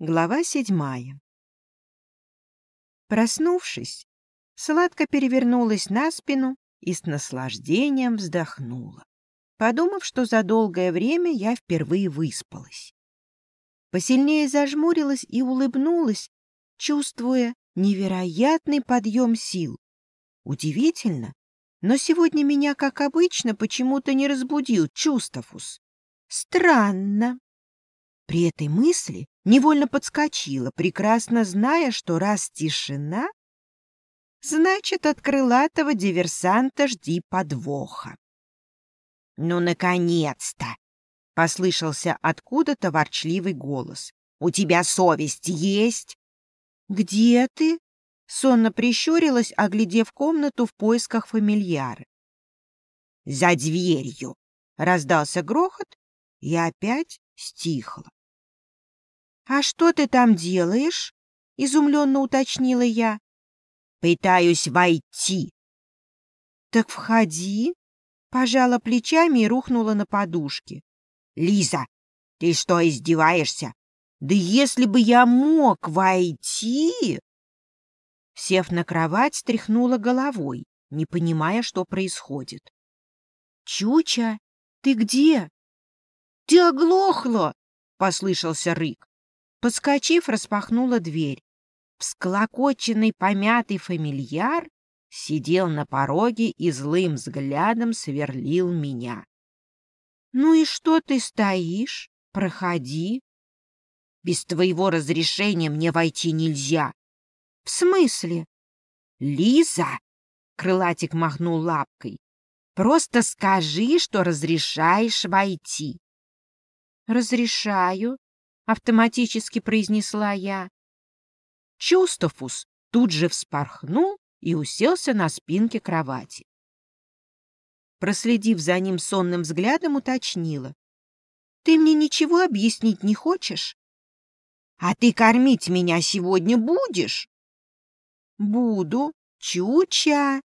Глава седьмая. Проснувшись, сладко перевернулась на спину и с наслаждением вздохнула, подумав, что за долгое время я впервые выспалась. Посильнее зажмурилась и улыбнулась, чувствуя невероятный подъем сил. Удивительно, но сегодня меня, как обычно, почему-то не разбудил Чустафус. Странно. При этой мысли невольно подскочила, прекрасно зная, что раз тишина, значит, от крылатого диверсанта жди подвоха. «Ну, наконец-то!» — послышался откуда-то ворчливый голос. «У тебя совесть есть?» «Где ты?» — сонно прищурилась, оглядев комнату в поисках фамильяра. «За дверью!» — раздался грохот, и опять стихло. «А что ты там делаешь?» — изумленно уточнила я. «Пытаюсь войти». «Так входи», — пожала плечами и рухнула на подушке. «Лиза, ты что, издеваешься? Да если бы я мог войти...» Сев на кровать, стряхнула головой, не понимая, что происходит. «Чуча, ты где?» «Ты оглохла!» — послышался рык. Подскочив, распахнула дверь. Всклокоченный помятый фамильяр сидел на пороге и злым взглядом сверлил меня. «Ну и что ты стоишь? Проходи». «Без твоего разрешения мне войти нельзя». «В смысле?» «Лиза!» — крылатик махнул лапкой. «Просто скажи, что разрешаешь войти». «Разрешаю», — автоматически произнесла я. Чувствовус тут же вспорхнул и уселся на спинке кровати. Проследив за ним сонным взглядом, уточнила. — Ты мне ничего объяснить не хочешь? — А ты кормить меня сегодня будешь? — Буду. Чуча.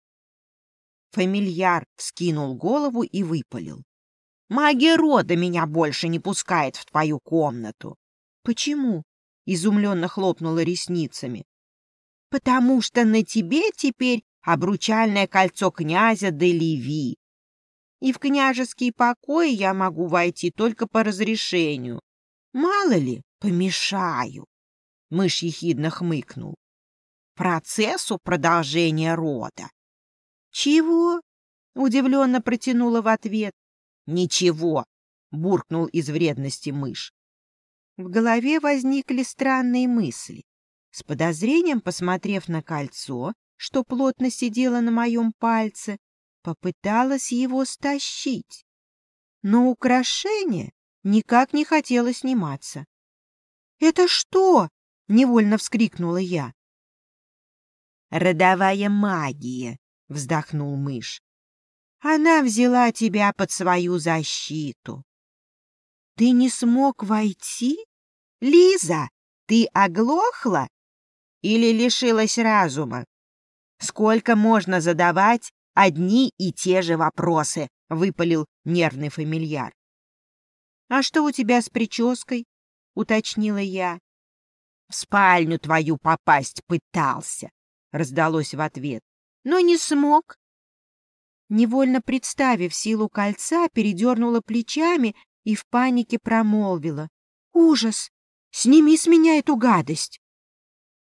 Фамильяр вскинул голову и выпалил. — Магия рода меня больше не пускает в твою комнату. «Почему?» — изумленно хлопнула ресницами. «Потому что на тебе теперь обручальное кольцо князя де Леви. И в княжеский покой я могу войти только по разрешению. Мало ли, помешаю». Мышь ехидно хмыкнул. «Процессу продолжения рода». «Чего?» — удивленно протянула в ответ. «Ничего», — буркнул из вредности мышь. В голове возникли странные мысли. С подозрением, посмотрев на кольцо, что плотно сидело на моем пальце, попыталась его стащить. Но украшение никак не хотело сниматься. «Это что?» — невольно вскрикнула я. «Родовая магия», — вздохнул мышь. «Она взяла тебя под свою защиту». «Ты не смог войти?» Лиза, ты оглохла или лишилась разума? Сколько можно задавать одни и те же вопросы? Выпалил нервный фамильяр. А что у тебя с прической? Уточнила я. В спальню твою попасть пытался, раздалось в ответ, но не смог. Невольно представив силу кольца, передернула плечами и в панике промолвила. «Ужас! Сними с меня эту гадость!»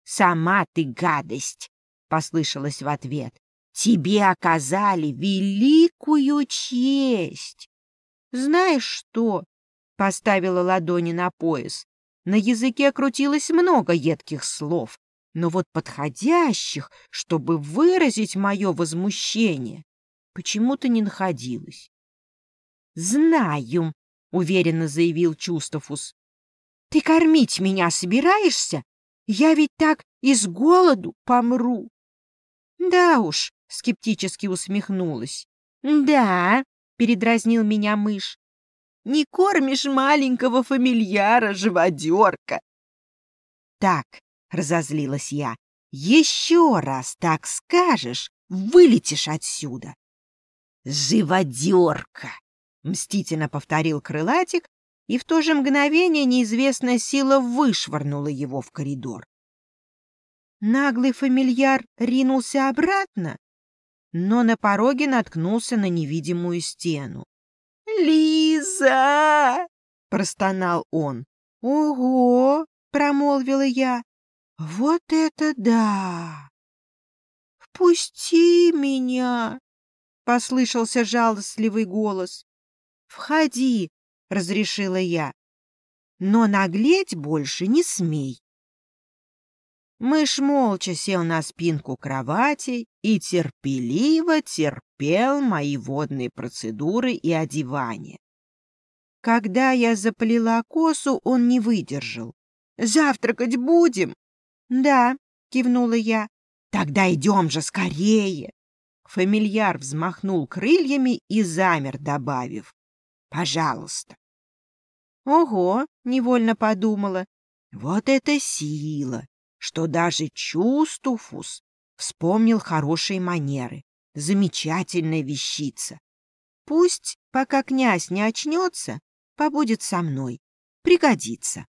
«Сама ты гадость!» — послышалось в ответ. «Тебе оказали великую честь!» «Знаешь что?» — поставила ладони на пояс. На языке крутилось много едких слов, но вот подходящих, чтобы выразить мое возмущение, почему-то не находилось. «Знаю», — уверенно заявил Чустафус. Ты кормить меня собираешься? Я ведь так из голоду помру. Да уж, скептически усмехнулась. Да, передразнил меня мышь. Не кормишь маленького фамильяра, живодерка. Так, разозлилась я, еще раз так скажешь, вылетишь отсюда. Живодерка, мстительно повторил крылатик и в то же мгновение неизвестная сила вышвырнула его в коридор. Наглый фамильяр ринулся обратно, но на пороге наткнулся на невидимую стену. «Лиза!» — простонал он. «Ого!» — промолвила я. «Вот это да!» «Впусти меня!» — послышался жалостливый голос. «Входи!» — разрешила я. «Но наглеть больше не смей!» Мышь молча сел на спинку кровати и терпеливо терпел мои водные процедуры и одевание. Когда я заплела косу, он не выдержал. «Завтракать будем?» «Да», — кивнула я. «Тогда идем же скорее!» Фамильяр взмахнул крыльями и замер, добавив. «Пожалуйста». «Ого!» — невольно подумала. «Вот это сила! что даже Чувствуфус вспомнил хорошие манеры. Замечательная вещица. Пусть, пока князь не очнется, побудет со мной. Пригодится.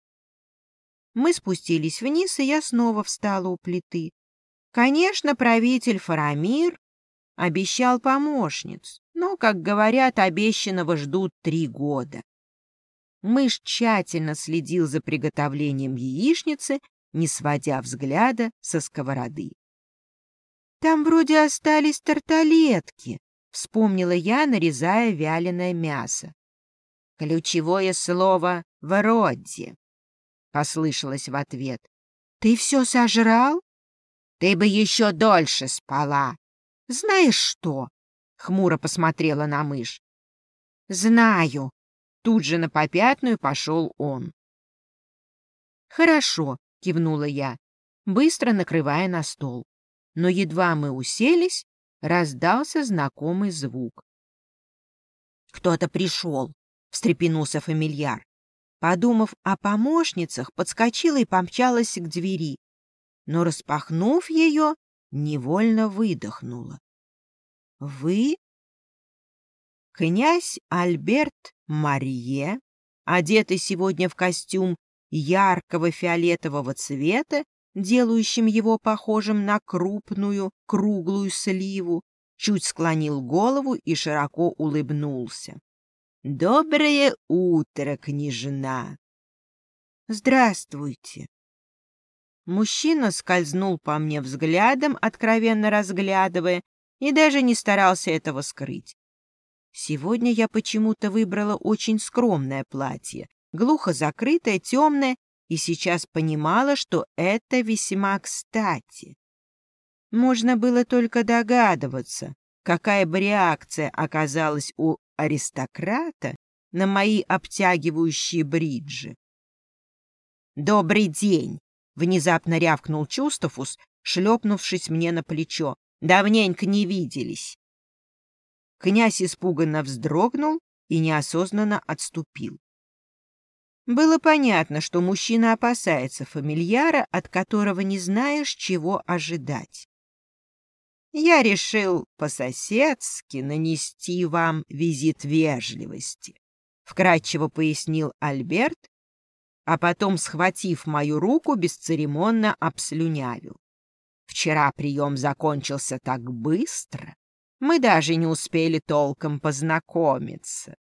Мы спустились вниз, и я снова встала у плиты. Конечно, правитель Фарамир обещал помощниц, но, как говорят, обещанного ждут три года. Мышь тщательно следил за приготовлением яичницы не сводя взгляда со сковороды. «Там вроде остались тарталетки», — вспомнила я, нарезая вяленое мясо. «Ключевое слово «вроде», — послышалось в ответ. «Ты все сожрал? Ты бы еще дольше спала. Знаешь что?» — хмуро посмотрела на мышь. «Знаю». Тут же на попятную пошел он. «Хорошо, кивнула я, быстро накрывая на стол. Но едва мы уселись, раздался знакомый звук. «Кто-то пришел», — встрепенулся фамильяр. Подумав о помощницах, подскочила и помчалась к двери, но, распахнув ее, невольно выдохнула. «Вы?» Князь Альберт Марье, одетый сегодня в костюм яркого фиолетового цвета, делающим его похожим на крупную круглую сливу, чуть склонил голову и широко улыбнулся. «Доброе утро, княжна!» «Здравствуйте!» Мужчина скользнул по мне взглядом, откровенно разглядывая, и даже не старался этого скрыть. Сегодня я почему-то выбрала очень скромное платье, глухо закрытая, темная, и сейчас понимала, что это весьма кстати. Можно было только догадываться, какая бы реакция оказалась у аристократа на мои обтягивающие бриджи. «Добрый день!» — внезапно рявкнул Чустафус, шлепнувшись мне на плечо. «Давненько не виделись!» Князь испуганно вздрогнул и неосознанно отступил. Было понятно, что мужчина опасается фамильяра, от которого не знаешь, чего ожидать. Я решил по-соседски нанести вам визит вежливости, — вкратчиво пояснил Альберт, а потом, схватив мою руку, бесцеремонно обслюнявил. Вчера прием закончился так быстро, мы даже не успели толком познакомиться.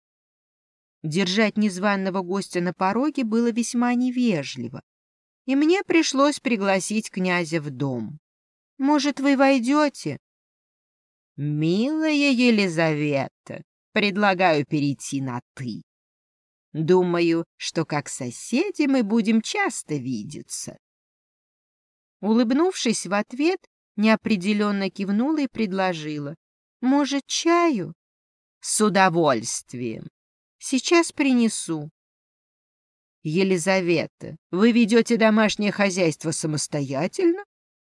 Держать незваного гостя на пороге было весьма невежливо, и мне пришлось пригласить князя в дом. «Может, вы войдете?» «Милая Елизавета, предлагаю перейти на «ты». Думаю, что как соседи мы будем часто видеться». Улыбнувшись в ответ, неопределенно кивнула и предложила. «Может, чаю?» «С удовольствием!» Сейчас принесу. Елизавета, вы ведете домашнее хозяйство самостоятельно?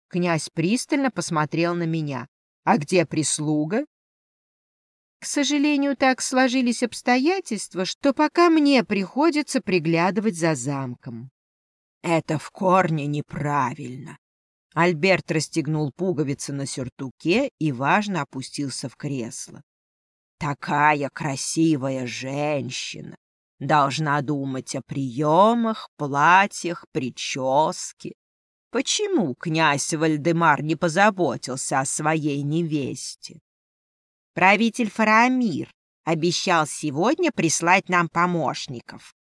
Князь пристально посмотрел на меня. А где прислуга? К сожалению, так сложились обстоятельства, что пока мне приходится приглядывать за замком. Это в корне неправильно. Альберт расстегнул пуговицы на сюртуке и, важно, опустился в кресло. Такая красивая женщина должна думать о приемах, платьях, прическе. Почему князь Вальдемар не позаботился о своей невесте? Правитель Фарамир обещал сегодня прислать нам помощников.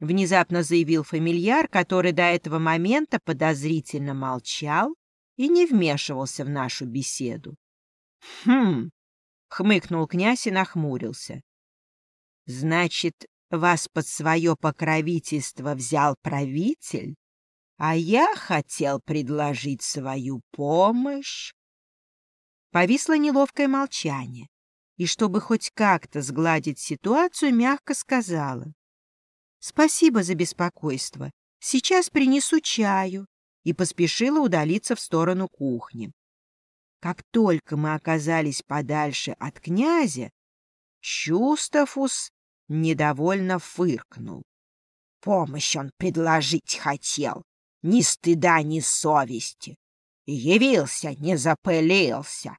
Внезапно заявил фамильяр, который до этого момента подозрительно молчал и не вмешивался в нашу беседу. «Хм!» — хмыкнул князь и нахмурился. «Значит, вас под свое покровительство взял правитель, а я хотел предложить свою помощь?» Повисло неловкое молчание, и чтобы хоть как-то сгладить ситуацию, мягко сказала. «Спасибо за беспокойство. Сейчас принесу чаю» и поспешила удалиться в сторону кухни. Как только мы оказались подальше от князя, Чустафус недовольно фыркнул. Помощь он предложить хотел, ни стыда, ни совести. Явился, не запылился.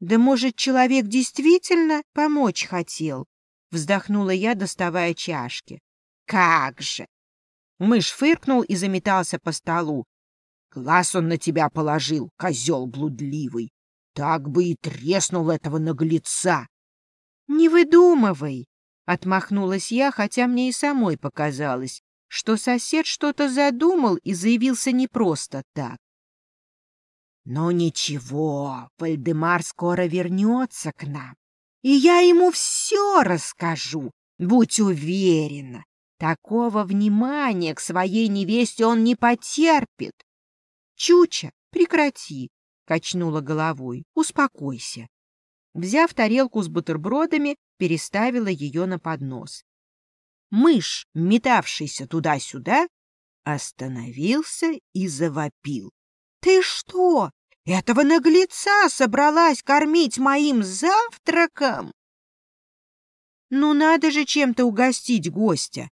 Да, может, человек действительно помочь хотел? Вздохнула я, доставая чашки. Как же! Мышь фыркнул и заметался по столу. Глаз он на тебя положил, козел блудливый. Так бы и треснул этого наглеца. — Не выдумывай! — отмахнулась я, хотя мне и самой показалось, что сосед что-то задумал и заявился не просто так. Но ничего, Вальдемар скоро вернется к нам, и я ему все расскажу, будь уверена. Такого внимания к своей невесте он не потерпит. Чуча, прекрати, качнула головой. Успокойся. Взяв тарелку с бутербродами, переставила ее на поднос. Мышь, метавшийся туда-сюда, остановился и завопил. — Ты что, этого наглеца собралась кормить моим завтраком? — Ну надо же чем-то угостить гостя. —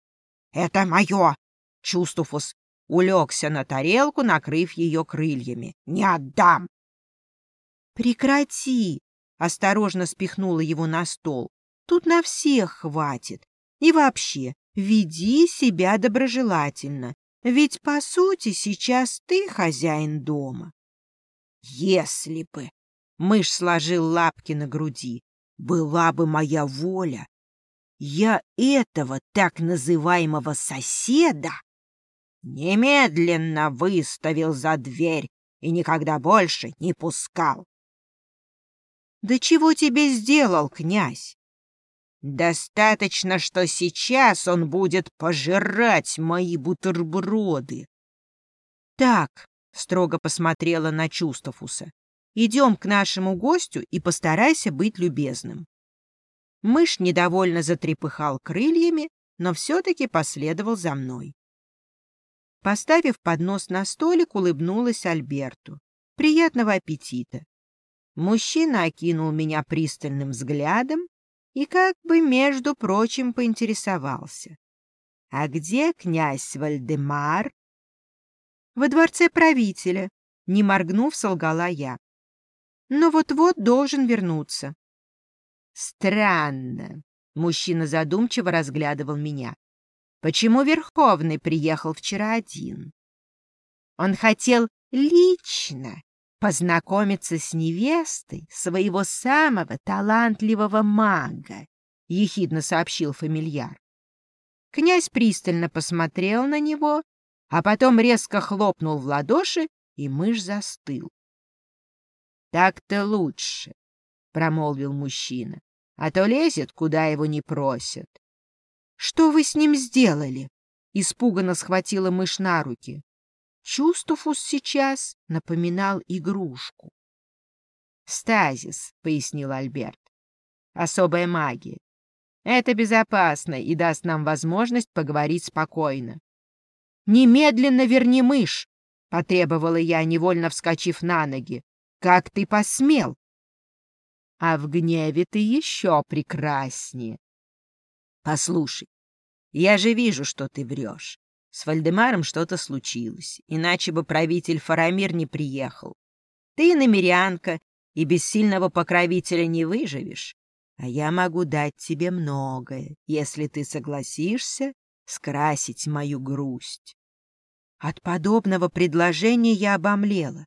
Это мое! Чувствуфус улегся на тарелку, накрыв ее крыльями. — Не отдам! — Прекрати! — осторожно спихнула его на стол. — Тут на всех хватит. И вообще, веди себя доброжелательно, ведь, по сути, сейчас ты хозяин дома. — Если бы! — мышь сложил лапки на груди. — Была бы моя воля, я этого так называемого соседа немедленно выставил за дверь и никогда больше не пускал. Да чего тебе сделал князь? Достаточно, что сейчас он будет пожирать мои бутерброды. Так, строго посмотрела на Чувствовуса, идем к нашему гостю и постарайся быть любезным. Мышь недовольно затрепыхал крыльями, но все-таки последовал за мной. Поставив поднос на столик, улыбнулась Альберту. «Приятного аппетита!» Мужчина окинул меня пристальным взглядом и как бы, между прочим, поинтересовался. «А где князь Вальдемар?» «Во дворце правителя», — не моргнув, солгала я. «Но вот-вот должен вернуться». Странно. Мужчина задумчиво разглядывал меня. Почему Верховный приехал вчера один? Он хотел лично познакомиться с невестой своего самого талантливого мага, ехидно сообщил фамильяр. Князь пристально посмотрел на него, а потом резко хлопнул в ладоши, и мышь застыл. — Так-то лучше, — промолвил мужчина, — а то лезет, куда его не просят. — Что вы с ним сделали? — испуганно схватила мышь на руки. Чувствуфус сейчас напоминал игрушку. «Стазис», — пояснил Альберт. «Особая магия. Это безопасно и даст нам возможность поговорить спокойно». «Немедленно верни мышь!» — потребовала я, невольно вскочив на ноги. «Как ты посмел?» А в гневе ты еще прекраснее. Послушай, я же вижу, что ты врешь. С Вальдемаром что-то случилось, иначе бы правитель Фарамир не приехал. Ты намерянка и без сильного покровителя не выживешь. А я могу дать тебе многое, если ты согласишься скрасить мою грусть. От подобного предложения я обомлела.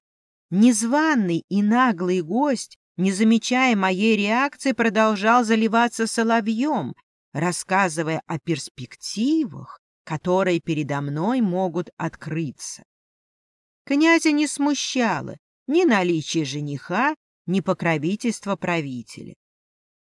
Незваный и наглый гость, не замечая моей реакции, продолжал заливаться соловьем, рассказывая о перспективах, которые передо мной могут открыться. Князя не смущало ни наличие жениха, ни покровительство правителя.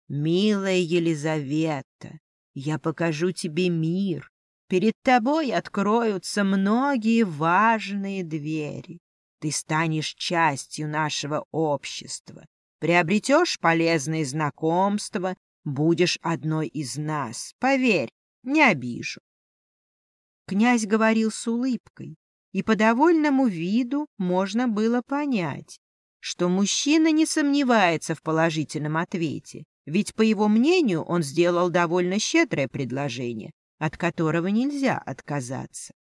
«Милая Елизавета, я покажу тебе мир. Перед тобой откроются многие важные двери. Ты станешь частью нашего общества, приобретешь полезные знакомства, будешь одной из нас. Поверь, не обижу. Князь говорил с улыбкой, и по довольному виду можно было понять, что мужчина не сомневается в положительном ответе, ведь, по его мнению, он сделал довольно щедрое предложение, от которого нельзя отказаться.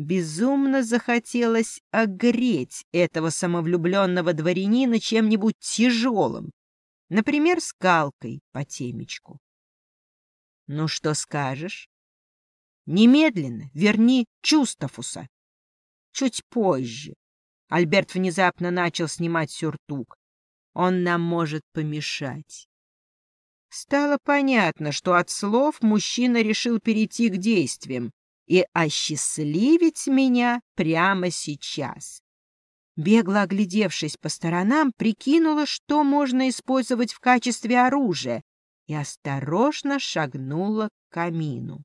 Безумно захотелось огреть этого самовлюбленного дворянина чем-нибудь тяжелым, например, скалкой по темечку. «Ну что скажешь?» Немедленно верни Чустафуса. Чуть позже. Альберт внезапно начал снимать сюртук. Он нам может помешать. Стало понятно, что от слов мужчина решил перейти к действиям и осчастливить меня прямо сейчас. Бегло оглядевшись по сторонам, прикинула, что можно использовать в качестве оружия, и осторожно шагнула к камину.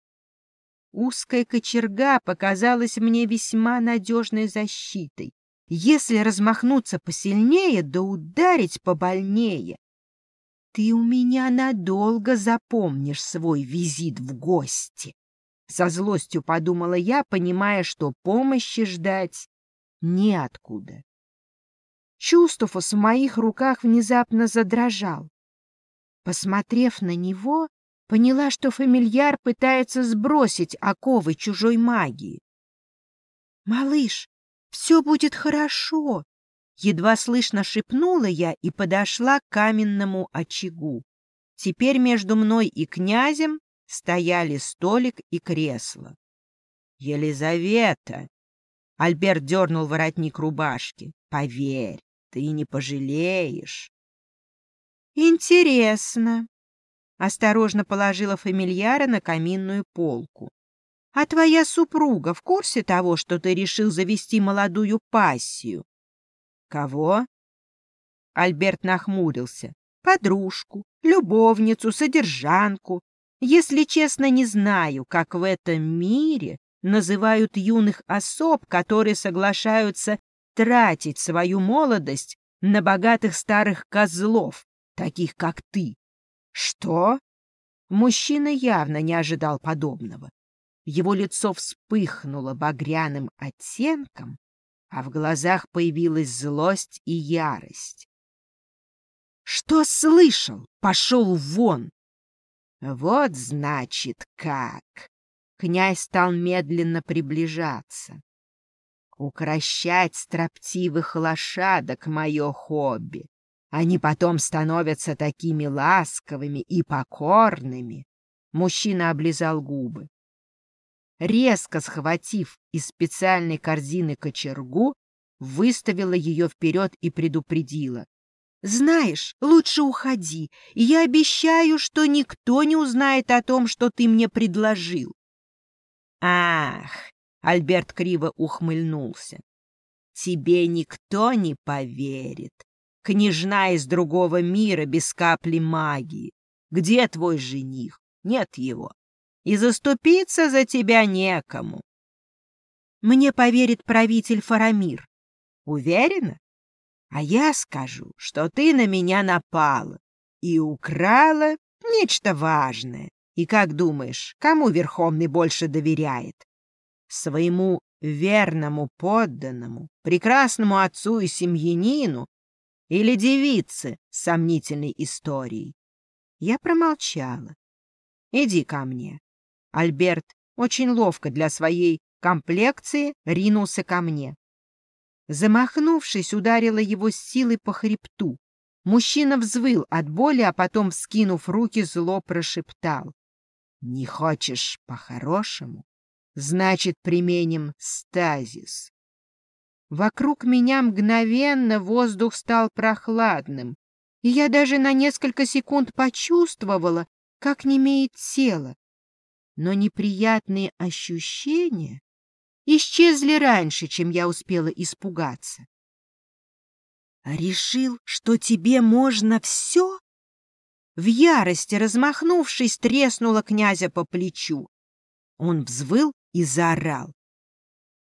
Узкая кочерга показалась мне весьма надежной защитой. Если размахнуться посильнее, да ударить побольнее, ты у меня надолго запомнишь свой визит в гости. Со злостью подумала я, понимая, что помощи ждать неоткуда. Чувствовус в моих руках внезапно задрожал. Посмотрев на него, поняла, что фамильяр пытается сбросить оковы чужой магии. «Малыш, все будет хорошо!» Едва слышно шепнула я и подошла к каменному очагу. Теперь между мной и князем стояли столик и кресло. «Елизавета!» Альберт дернул воротник рубашки. «Поверь, ты не пожалеешь!» «Интересно!» Осторожно положила фамильяра на каминную полку. «А твоя супруга в курсе того, что ты решил завести молодую пассию?» «Кого?» Альберт нахмурился. «Подружку, любовницу, содержанку. Если честно, не знаю, как в этом мире называют юных особ, которые соглашаются тратить свою молодость на богатых старых козлов, таких как ты. «Что?» Мужчина явно не ожидал подобного. Его лицо вспыхнуло багряным оттенком, а в глазах появилась злость и ярость. «Что слышал? Пошел вон!» «Вот, значит, как!» Князь стал медленно приближаться. «Укращать строптивых лошадок — мое хобби. Они потом становятся такими ласковыми и покорными. Мужчина облизал губы. Резко схватив из специальной корзины кочергу, выставила ее вперед и предупредила. «Знаешь, лучше уходи, я обещаю, что никто не узнает о том, что ты мне предложил». «Ах!» — Альберт криво ухмыльнулся. «Тебе никто не поверит княжна из другого мира без капли магии. Где твой жених? Нет его. И заступиться за тебя некому. Мне поверит правитель Фарамир. Уверена? А я скажу, что ты на меня напала и украла нечто важное. И как думаешь, кому Верховный больше доверяет? Своему верному подданному, прекрасному отцу и семьянину или девицы с сомнительной историей. Я промолчала. «Иди ко мне». Альберт очень ловко для своей комплекции ринулся ко мне. Замахнувшись, ударила его с силой по хребту. Мужчина взвыл от боли, а потом, вскинув руки, зло прошептал. «Не хочешь по-хорошему? Значит, применим стазис». Вокруг меня мгновенно воздух стал прохладным, и я даже на несколько секунд почувствовала, как немеет тело. Но неприятные ощущения исчезли раньше, чем я успела испугаться. «Решил, что тебе можно все?» В ярости, размахнувшись, треснула князя по плечу. Он взвыл и заорал.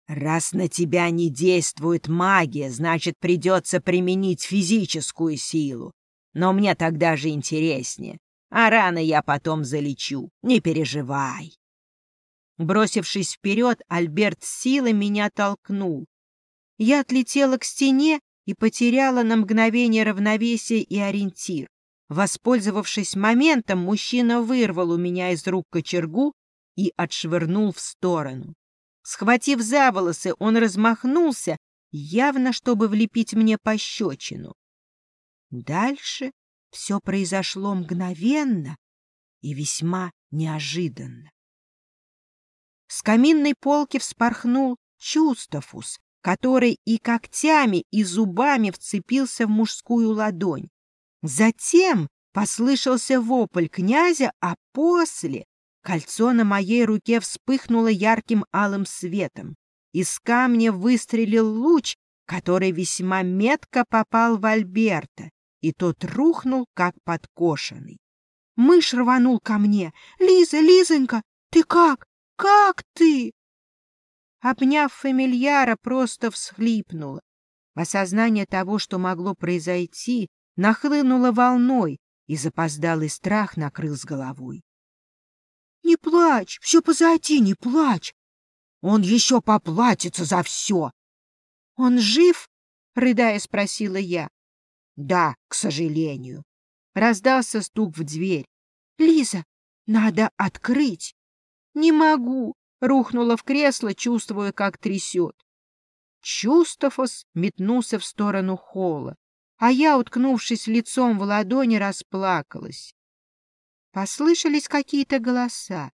«Раз на тебя не действует магия, значит, придется применить физическую силу. Но мне тогда же интереснее. А рано я потом залечу, не переживай». Бросившись вперед, Альберт силой меня толкнул. Я отлетела к стене и потеряла на мгновение равновесие и ориентир. Воспользовавшись моментом, мужчина вырвал у меня из рук кочергу и отшвырнул в сторону. Схватив за волосы, он размахнулся, явно чтобы влепить мне пощечину. Дальше все произошло мгновенно и весьма неожиданно. С каминной полки вспорхнул Чустафус, который и когтями, и зубами вцепился в мужскую ладонь. Затем послышался вопль князя, а после кольцо на моей руке вспыхнуло ярким алым светом. Из камня выстрелил луч, который весьма метко попал в Альберта, и тот рухнул, как подкошенный. Мышь рванул ко мне. «Лиза, Лизонька, ты как? Как ты?» Обняв фамильяра, просто всхлипнула. Осознание того, что могло произойти, нахлынуло волной, и запоздалый страх накрыл с головой. — Не плачь, все позади, не плачь. Он еще поплатится за все. — Он жив? — рыдая спросила я. — Да, к сожалению. Раздался стук в дверь. — Лиза, надо открыть. — Не могу рухнула в кресло, чувствуя, как трясет. Чувствофос метнулся в сторону холла, а я, уткнувшись лицом в ладони, расплакалась. Послышались какие-то голоса.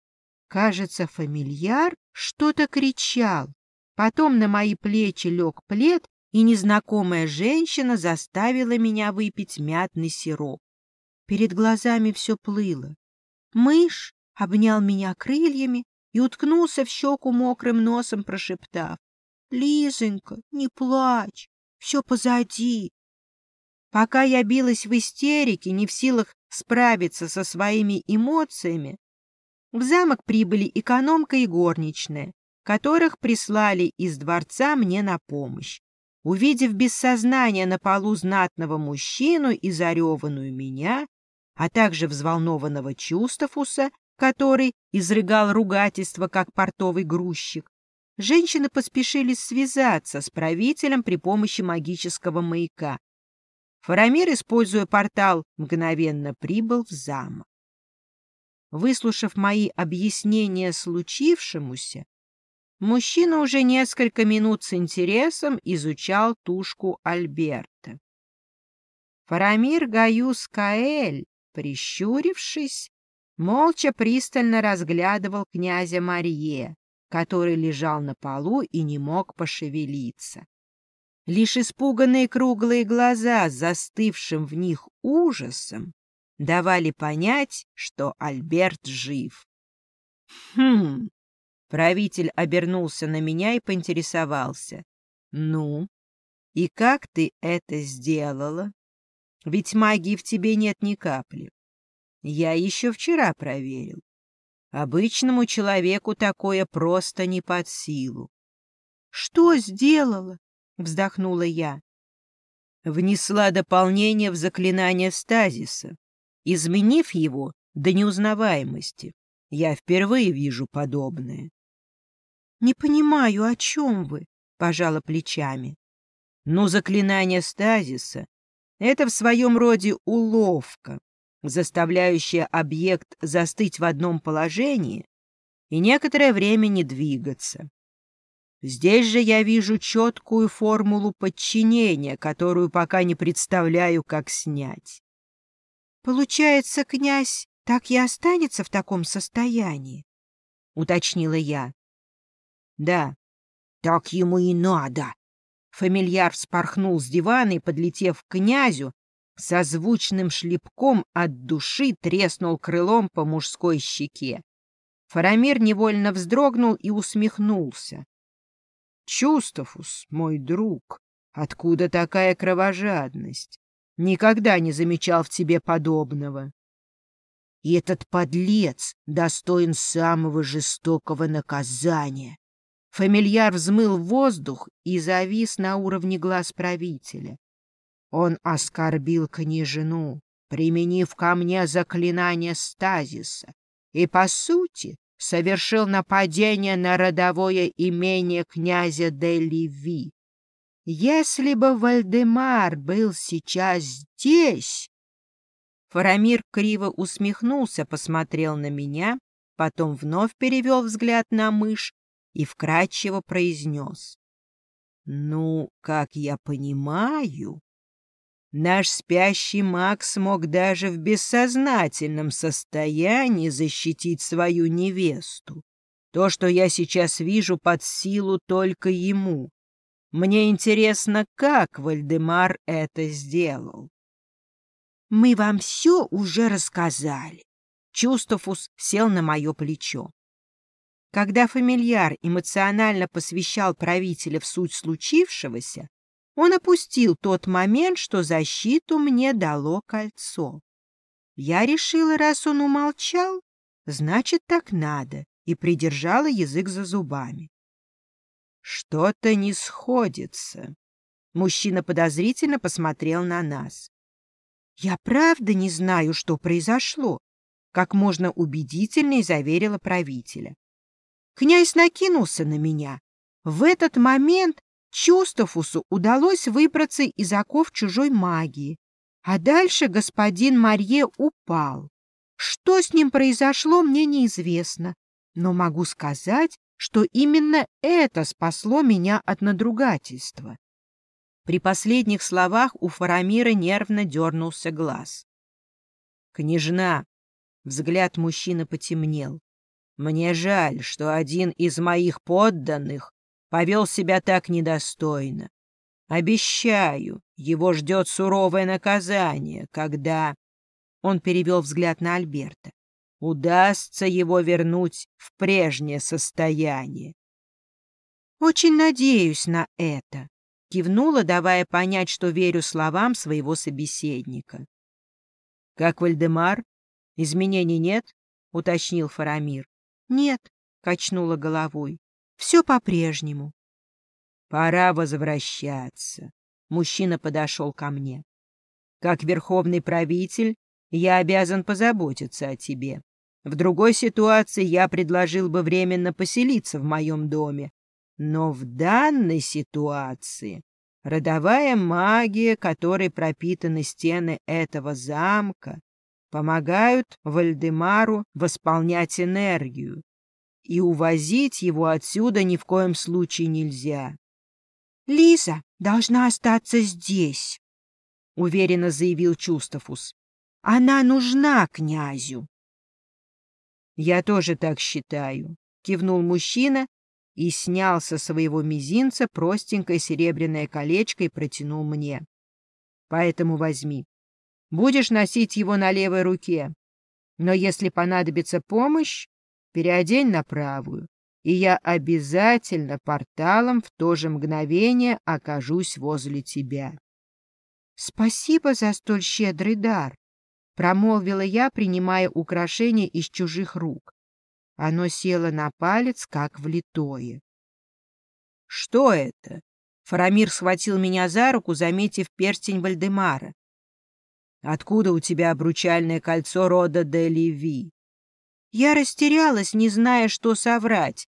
Кажется, фамильяр что-то кричал. Потом на мои плечи лег плед, и незнакомая женщина заставила меня выпить мятный сироп. Перед глазами все плыло. Мышь обнял меня крыльями и уткнулся в щеку мокрым носом, прошептав. — Лизонька, не плачь, все позади. Пока я билась в истерике, не в силах справиться со своими эмоциями, в замок прибыли экономка и горничная, которых прислали из дворца мне на помощь. Увидев без сознания на полу знатного мужчину и зареванную меня, а также взволнованного Чувствуса, который изрыгал ругательство, как портовый грузчик, женщины поспешили связаться с правителем при помощи магического маяка. Фарамир, используя портал, мгновенно прибыл в замок. Выслушав мои объяснения случившемуся, мужчина уже несколько минут с интересом изучал тушку Альберта. Фарамир Гаюс Каэль, прищурившись, молча пристально разглядывал князя Марье, который лежал на полу и не мог пошевелиться. Лишь испуганные круглые глаза с застывшим в них ужасом давали понять, что Альберт жив. «Хм...» Правитель обернулся на меня и поинтересовался. «Ну, и как ты это сделала? Ведь магии в тебе нет ни капли. Я еще вчера проверил. Обычному человеку такое просто не под силу. — Что сделала? — вздохнула я. Внесла дополнение в заклинание стазиса, изменив его до неузнаваемости. Я впервые вижу подобное. — Не понимаю, о чем вы? — пожала плечами. — Ну, заклинание стазиса — это в своем роде уловка, заставляющая объект застыть в одном положении и некоторое время не двигаться. Здесь же я вижу четкую формулу подчинения, которую пока не представляю, как снять. Получается, князь так и останется в таком состоянии? — уточнила я. — Да, так ему и надо. Фамильяр вспорхнул с дивана и, подлетев к князю, со звучным шлепком от души треснул крылом по мужской щеке. Фарамир невольно вздрогнул и усмехнулся. «Чувствовус, мой друг, откуда такая кровожадность? Никогда не замечал в тебе подобного». И этот подлец достоин самого жестокого наказания. Фамильяр взмыл воздух и завис на уровне глаз правителя. Он оскорбил княжину, применив ко мне заклинание стазиса, и, по сути, совершил нападение на родовое имение князя де Ливи. Если бы Вальдемар был сейчас здесь... Фарамир криво усмехнулся, посмотрел на меня, потом вновь перевел взгляд на мышь и вкрадчиво произнес. «Ну, как я понимаю, наш спящий маг смог даже в бессознательном состоянии защитить свою невесту. То, что я сейчас вижу, под силу только ему. Мне интересно, как Вальдемар это сделал». «Мы вам все уже рассказали». Чувствовус сел на мое плечо. Когда фамильяр эмоционально посвящал правителя в суть случившегося, он опустил тот момент, что защиту мне дало кольцо. Я решила, раз он умолчал, значит, так надо, и придержала язык за зубами. Что-то не сходится. Мужчина подозрительно посмотрел на нас. Я правда не знаю, что произошло, как можно убедительней заверила правителя. Князь накинулся на меня. В этот момент Чувствовусу удалось выбраться из оков чужой магии, а дальше господин Марье упал. Что с ним произошло, мне неизвестно, но могу сказать, что именно это спасло меня от надругательства. При последних словах у Фарамира нервно дернулся глаз. «Княжна!» — взгляд мужчины потемнел. Мне жаль, что один из моих подданных повел себя так недостойно. Обещаю, его ждет суровое наказание, когда...» Он перевел взгляд на Альберта. «Удастся его вернуть в прежнее состояние». «Очень надеюсь на это», — кивнула, давая понять, что верю словам своего собеседника. «Как Вальдемар? Изменений нет?» — уточнил Фарамир. «Нет», — качнула головой, — «все по-прежнему». «Пора возвращаться». Мужчина подошел ко мне. «Как верховный правитель, я обязан позаботиться о тебе. В другой ситуации я предложил бы временно поселиться в моем доме, но в данной ситуации родовая магия, которой пропитаны стены этого замка, помогают Вальдемару восполнять энергию, и увозить его отсюда ни в коем случае нельзя. «Лиза должна остаться здесь», — уверенно заявил Чустафус. «Она нужна князю». «Я тоже так считаю», — кивнул мужчина и снял со своего мизинца простенькое серебряное колечко и протянул мне. «Поэтому возьми. Будешь носить его на левой руке. Но если понадобится помощь, переодень на правую, и я обязательно порталом в то же мгновение окажусь возле тебя. — Спасибо за столь щедрый дар, — промолвила я, принимая украшение из чужих рук. Оно село на палец, как влитое. — Что это? Фарамир схватил меня за руку, заметив перстень Вальдемара. Откуда у тебя обручальное кольцо рода де Леви? Я растерялась, не зная, что соврать,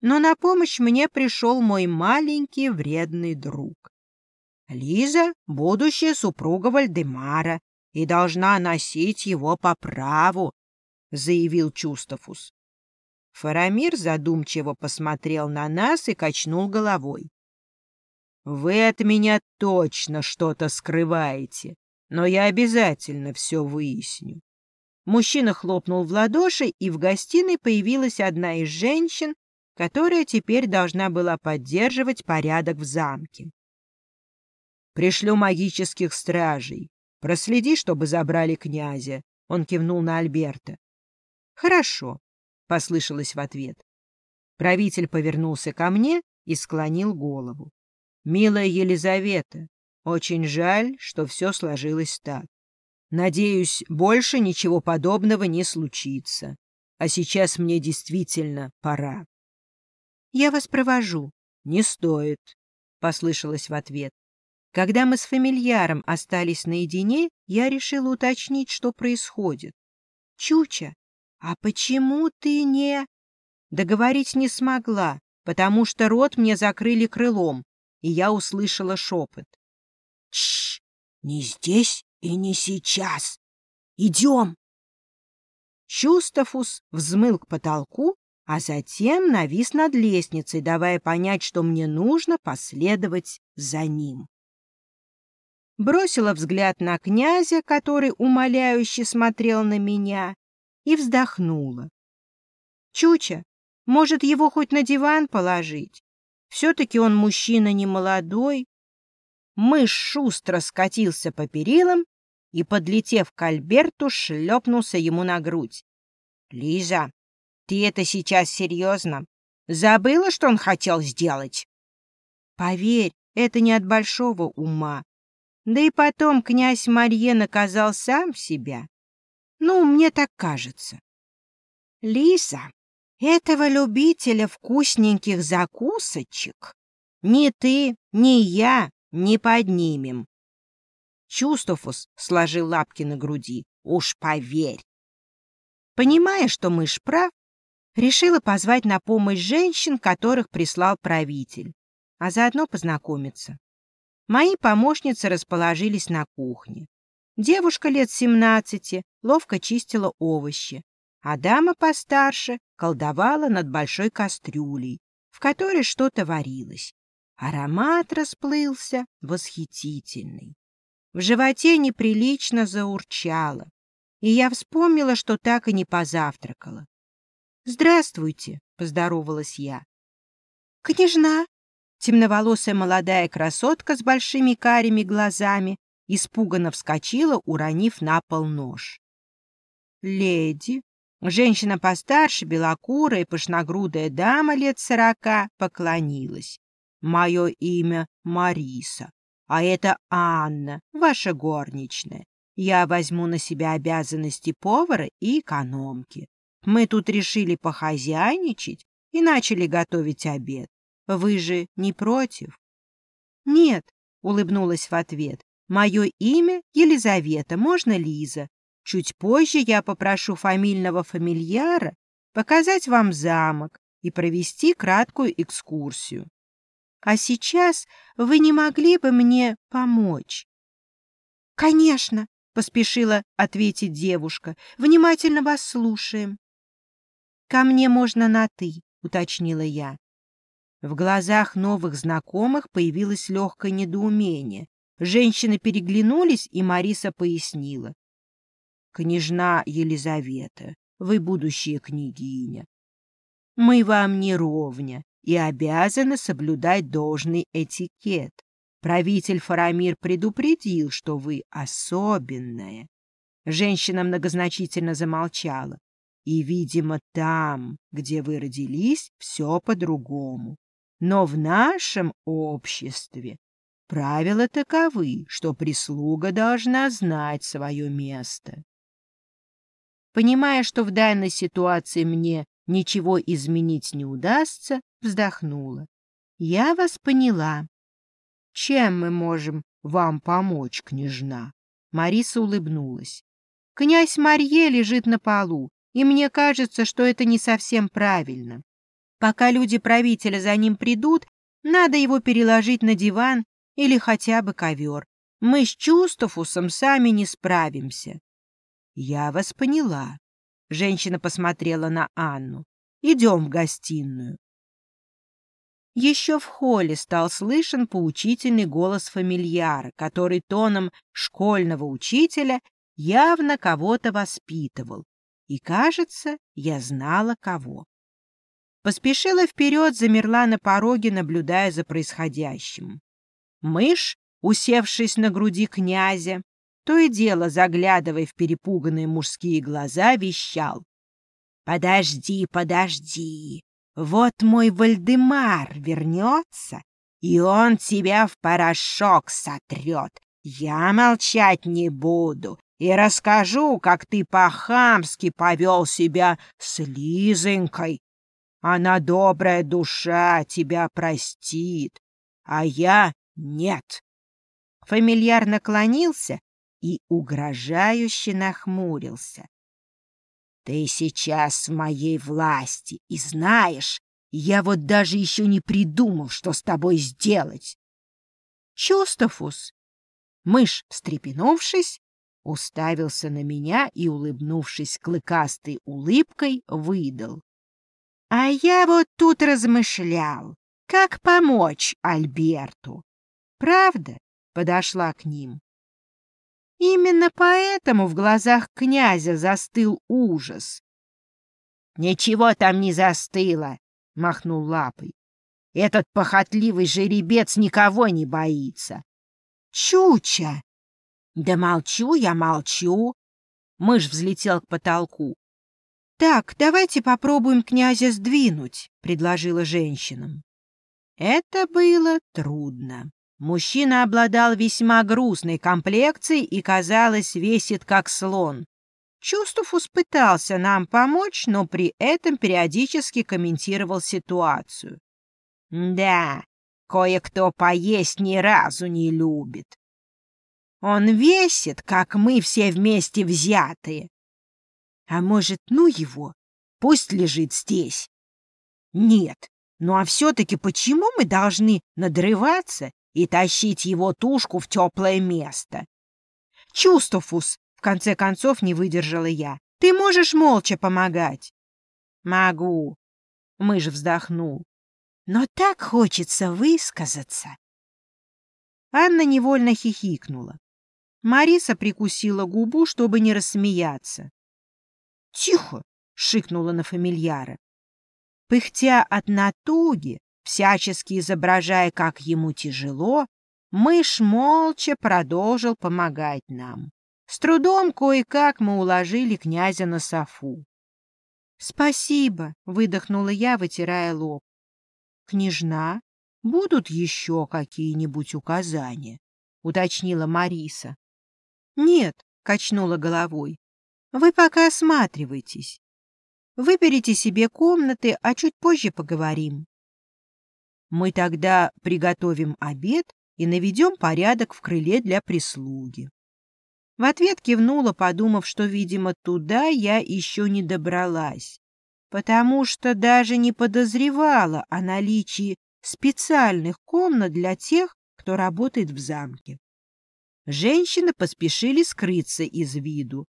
но на помощь мне пришел мой маленький вредный друг. Лиза — будущая супруга Вальдемара и должна носить его по праву, — заявил Чустафус. Фарамир задумчиво посмотрел на нас и качнул головой. «Вы от меня точно что-то скрываете, но я обязательно все выясню». Мужчина хлопнул в ладоши, и в гостиной появилась одна из женщин, которая теперь должна была поддерживать порядок в замке. «Пришлю магических стражей. Проследи, чтобы забрали князя», — он кивнул на Альберта. «Хорошо», — послышалось в ответ. Правитель повернулся ко мне и склонил голову. «Милая Елизавета, очень жаль, что все сложилось так. Надеюсь, больше ничего подобного не случится. А сейчас мне действительно пора». «Я вас провожу». «Не стоит», — послышалось в ответ. Когда мы с фамильяром остались наедине, я решила уточнить, что происходит. «Чуча, «А почему ты не...» Договорить не смогла, потому что рот мне закрыли крылом, и я услышала шепот. «Тш! Не здесь и не сейчас! Идем!» Чустафус взмыл к потолку, а затем навис над лестницей, давая понять, что мне нужно последовать за ним. Бросила взгляд на князя, который умоляюще смотрел на меня, и вздохнула. «Чуча, может, его хоть на диван положить? Все-таки он мужчина не молодой». Мышь шустро скатился по перилам и, подлетев к Альберту, шлепнулся ему на грудь. «Лиза, ты это сейчас серьезно? Забыла, что он хотел сделать?» «Поверь, это не от большого ума. Да и потом князь Марье наказал сам себя. Ну, мне так кажется. Лиса, этого любителя вкусненьких закусочек ни ты, ни я не поднимем. Чувствофус сложил лапки на груди. Уж поверь. Понимая, что мышь прав, решила позвать на помощь женщин, которых прислал правитель, а заодно познакомиться. Мои помощницы расположились на кухне. Девушка лет семнадцати ловко чистила овощи, а дама постарше колдовала над большой кастрюлей, в которой что-то варилось. Аромат расплылся восхитительный. В животе неприлично заурчало, и я вспомнила, что так и не позавтракала. «Здравствуйте», — поздоровалась я. «Княжна!» Темноволосая молодая красотка с большими карими глазами испуганно вскочила, уронив на пол нож. Леди, женщина постарше, белокурая, пышногрудая дама лет сорока, поклонилась. Мое имя Мариса, а это Анна, ваша горничная. Я возьму на себя обязанности повара и экономки. Мы тут решили похозяйничать и начали готовить обед. Вы же не против? — Нет, — улыбнулась в ответ. Мое имя Елизавета, можно Лиза. Чуть позже я попрошу фамильного фамильяра показать вам замок и провести краткую экскурсию. А сейчас вы не могли бы мне помочь? — Конечно, — поспешила ответить девушка. — Внимательно вас слушаем. — Ко мне можно на «ты», — уточнила я. В глазах новых знакомых появилось легкое недоумение. Женщины переглянулись, и Мариса пояснила. «Княжна Елизавета, вы будущая княгиня. Мы вам не ровня и обязаны соблюдать должный этикет. Правитель Фарамир предупредил, что вы особенная». Женщина многозначительно замолчала. И, видимо, там, где вы родились, все по-другому. Но в нашем обществе Правила таковы, что прислуга должна знать свое место. Понимая, что в данной ситуации мне ничего изменить не удастся, вздохнула. Я вас поняла. Чем мы можем вам помочь, княжна? Мариса улыбнулась. Князь Марье лежит на полу, и мне кажется, что это не совсем правильно. Пока люди правителя за ним придут, надо его переложить на диван или хотя бы ковер. Мы с Чувствофусом сами не справимся. Я вас поняла. Женщина посмотрела на Анну. Идем в гостиную. Еще в холле стал слышен поучительный голос фамильяра, который тоном школьного учителя явно кого-то воспитывал. И, кажется, я знала кого. Поспешила вперед, замерла на пороге, наблюдая за происходящим. Мышь, усевшись на груди князя, то и дело, заглядывая в перепуганные мужские глаза, вещал. «Подожди, подожди, вот мой Вальдемар вернется, и он тебя в порошок сотрет. Я молчать не буду и расскажу, как ты по-хамски повел себя с Лизонькой. Она добрая душа, тебя простит, а я нет. Фамильяр наклонился и угрожающе нахмурился. Ты сейчас в моей власти, и знаешь, я вот даже еще не придумал, что с тобой сделать. Чустафус! Мышь, встрепенувшись, уставился на меня и, улыбнувшись клыкастой улыбкой, выдал. А я вот тут размышлял, как помочь Альберту. Правда? Подошла к ним. Именно поэтому в глазах князя застыл ужас. «Ничего там не застыло!» — махнул лапой. «Этот похотливый жеребец никого не боится!» «Чуча!» «Да молчу я, молчу!» Мышь взлетел к потолку. «Так, давайте попробуем князя сдвинуть», — предложила женщинам. Это было трудно. Мужчина обладал весьма грустной комплекцией и, казалось, весит как слон. Чувствов пытался нам помочь, но при этом периодически комментировал ситуацию. «Да, кое-кто поесть ни разу не любит. Он весит, как мы все вместе взятые. А может, ну его, пусть лежит здесь? Нет, ну а все-таки почему мы должны надрываться и тащить его тушку в теплое место. Чувствуфус, в конце концов, не выдержала я. Ты можешь молча помогать? Могу. Мышь вздохнул. Но так хочется высказаться. Анна невольно хихикнула. Мариса прикусила губу, чтобы не рассмеяться. «Тихо!» — шикнула на фамильяра. Пыхтя от натуги, Всячески изображая, как ему тяжело, мышь молча продолжил помогать нам. С трудом кое-как мы уложили князя на софу. — Спасибо, — выдохнула я, вытирая лоб. — Княжна, будут еще какие-нибудь указания? — уточнила Мариса. — Нет, — качнула головой. — Вы пока осматривайтесь. Выберите себе комнаты, а чуть позже поговорим. Мы тогда приготовим обед и наведем порядок в крыле для прислуги. В ответ кивнула, подумав, что, видимо, туда я еще не добралась, потому что даже не подозревала о наличии специальных комнат для тех, кто работает в замке. Женщины поспешили скрыться из виду.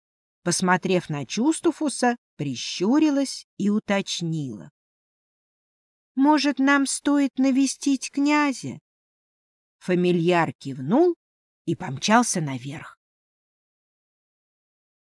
Посмотрев на Чустуфуса, прищурилась и уточнила. Может, нам стоит навестить князя? Фамильяр кивнул и помчался наверх.